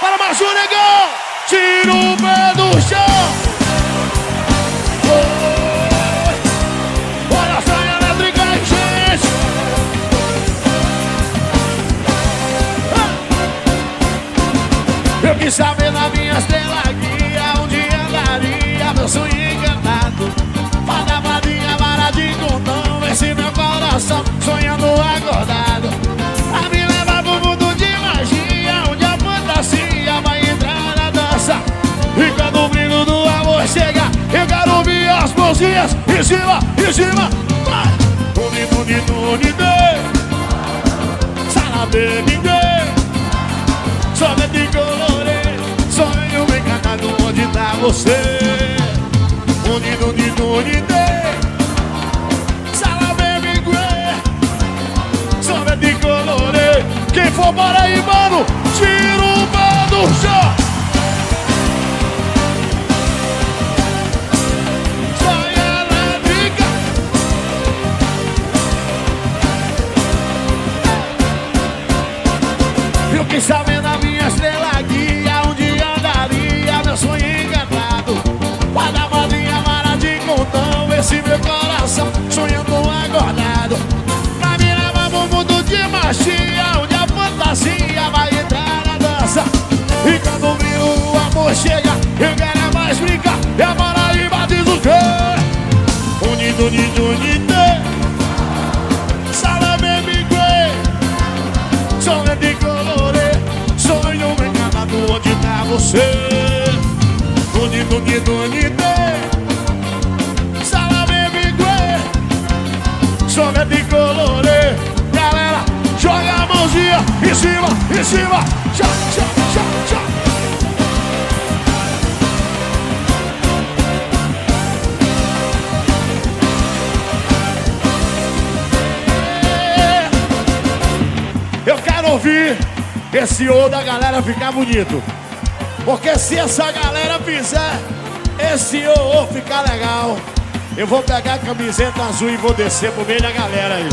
Para mais um negão! Tira o pé do chão! Eu quis saber na minha estrela guia Onde andaria meu sonho encantado as mãozinhas Em cima, em cima Vai! Uni, uni, uni, Salabe, ninguém Somente de colore. Sonho encanado onde tá você. Unido, unido, unido Salame, mingue Somente de colore. Quem for para aí, mano. Tira o pé do chão Saber na minha estrela você. Unido, unido, unido Salame, migue Sonho de colore Galera, joga a mãozinha Em cima, em cima. Tchau, tchau, tchau, tchau. Eu quero ouvir esse O da galera ficar bonito. Porque se essa galera fizer esse O ficar legal, eu vou pegar a camiseta azul e vou descer pro meio da galera aí.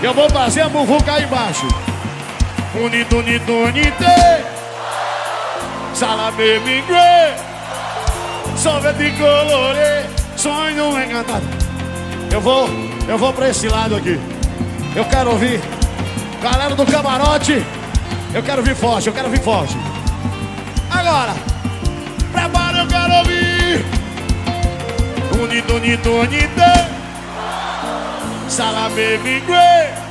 Eu vou fazer a muvuca aí embaixo. Unido, unido, unido. Salame, mingre. Sorvete colore. Sonho encantado. Eu vou, eu vou pra esse lado aqui. Eu quero ouvir. Galera do camarote, eu quero vir forte, eu quero vir forte. Agora, prepara, eu quero ouvir. Unido, unido, unido. Salame, mingue.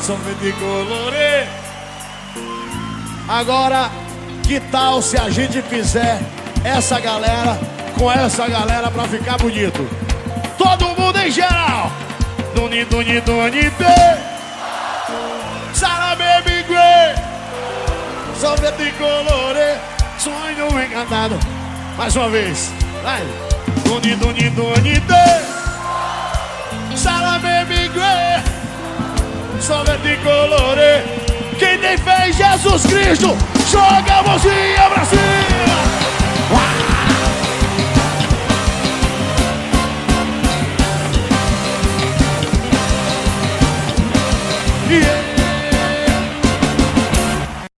Sorvete colore. Agora, que tal se a gente fizer essa galera com essa galera pra ficar bonito? Todo mundo em geral. Unido, unido, unido. Sorvete colore Sonho encantado. Mais uma vez Vai. Unido, unido, unido Salame, mingue Sorvete colore. Quem tem fé em Jesus Cristo Joga a mãozinha